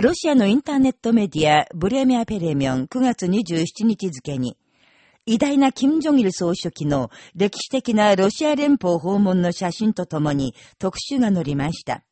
ロシアのインターネットメディア、ブレミア・ペレミョン9月27日付に、偉大な金正日総書記の歴史的なロシア連邦訪問の写真とともに特集が載りました。